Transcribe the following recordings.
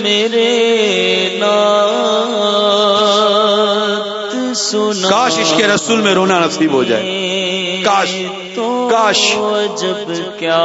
میرے کاش عشق رسول میں رونا نصیب ہو جائے۔ کاش۔ کاش۔ جب کیا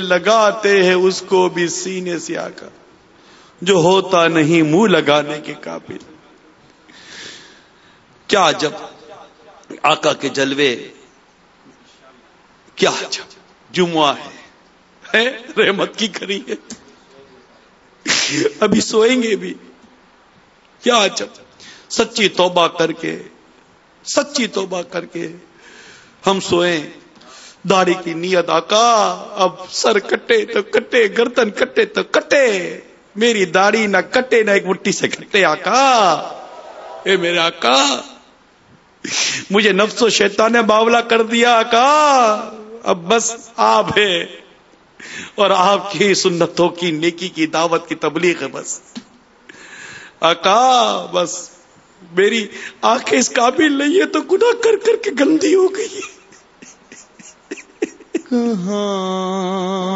لگاتے ہیں اس کو بھی سینے سے آ کر جو ہوتا نہیں منہ لگانے کے قابل۔ کیا جب آقا کے جلوے، کیا جب جمعہ ہے رحمت کی کری ہے۔ ابھی سوئیں گے بھی۔ کیا جب سچی توبہ کر کے، سچی توبہ کر کے ہم سوئیں۔ داڑھی کی نیت آقا، اب سر کٹے تو کٹے، گردن کٹے تو کٹے۔ میری داڑھی نہ کٹے، نہ ایک مٹھی سے کٹے آقا۔ اے میرے آقا، مجھے نفس و شیطان نے باولا کر دیا آقا۔ اب بس آپ ہے اور آپ کی سنتوں کی، نیکی کی، دعوت کی تبلیغ ہے بس۔ آقا، بس میری آنکھیں اس قابل نہیں ہے تو گناہ کر کر کے گندی ہو گئی کہاں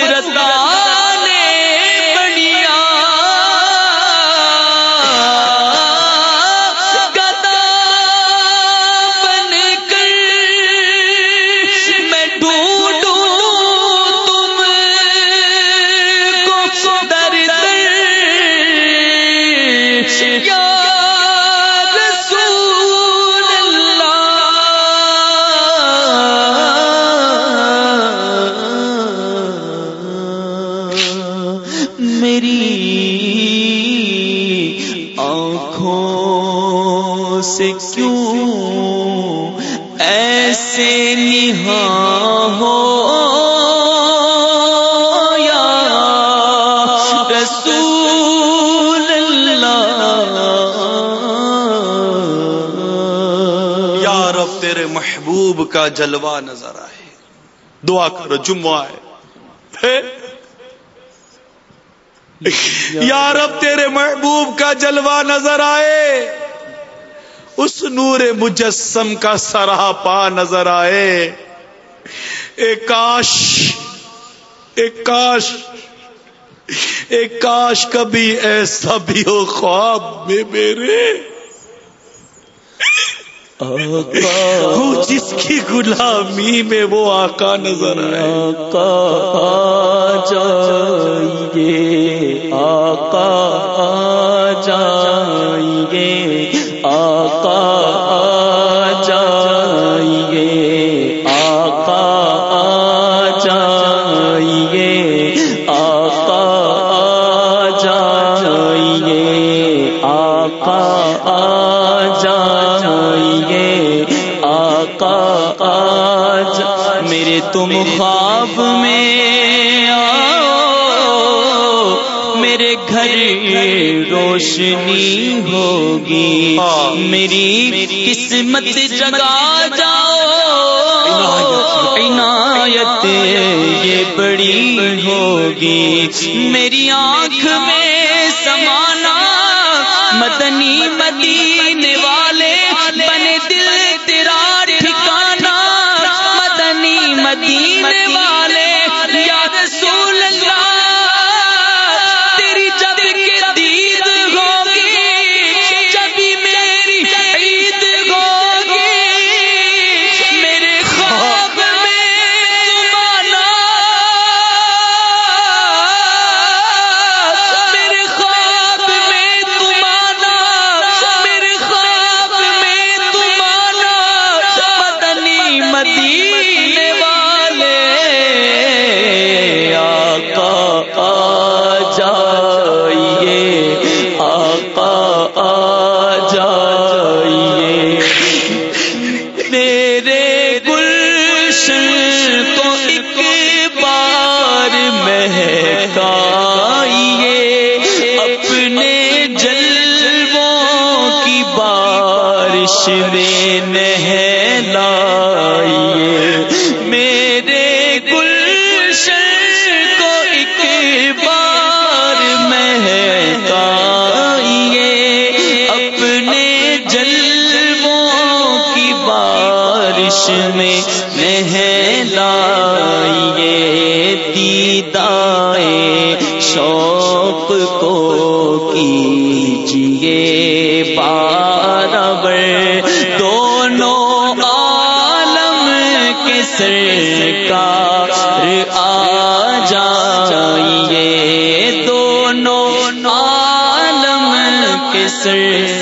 نو آنکھوں سے کیوں ایسے نہاں ہو یا رسول اللہ؟ یا رب تیرے محبوب کا جلوہ نظر آئے، دعا کرو، جمعہ ہے یا رب تیرے محبوب کا جلوہ نظر آئے، اس نور مجسم کا سراپا نظر آئے۔ اے کاش ایک کاش ایک کاش کبھی ایسا بھی ہو خواب میں میرے۔ ہو جس کی غلامی میں وہ آقا نظر آئے۔ آقا آ جائیے آقا آ جائیے۔ تم خواب میں آؤ، میرے گھر روشنی ہوگی۔ میری قسمت جگا جاؤ۔ عنایت یہ بڑی ہوگی۔ میری آنکھ میں سمانا، مدنی مدینے بارش میں سرکار آ جائیے دونوں عالم کے سر